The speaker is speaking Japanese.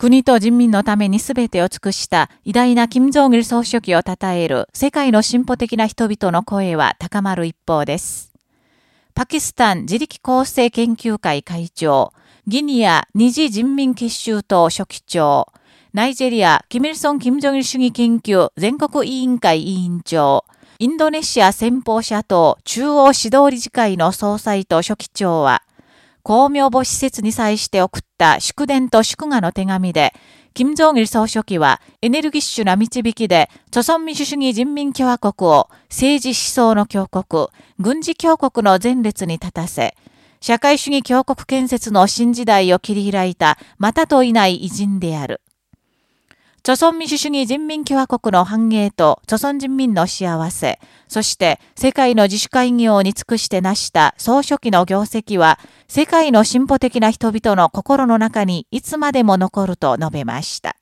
国と人民のために全てを尽くした偉大な金正義総書記を称える世界の進歩的な人々の声は高まる一方です。パキスタン自力構成研究会会長、ギニア二次人民結集党書記長、ナイジェリア、キミルソン・キム・ジョギル主義研究全国委員会委員長、インドネシア先方者党中央指導理事会の総裁と書記長は、公明母施設に際して送った祝電と祝賀の手紙で、金正義総書記はエネルギッシュな導きで、朝鮮民主主義人民共和国を政治思想の強国、軍事強国の前列に立たせ、社会主義強国建設の新時代を切り開いた、またといない偉人である。朝鮮民主主義人民共和国の繁栄と朝鮮人民の幸せ、そして世界の自主会議をに尽くして成した総書記の業績は、世界の進歩的な人々の心の中にいつまでも残ると述べました。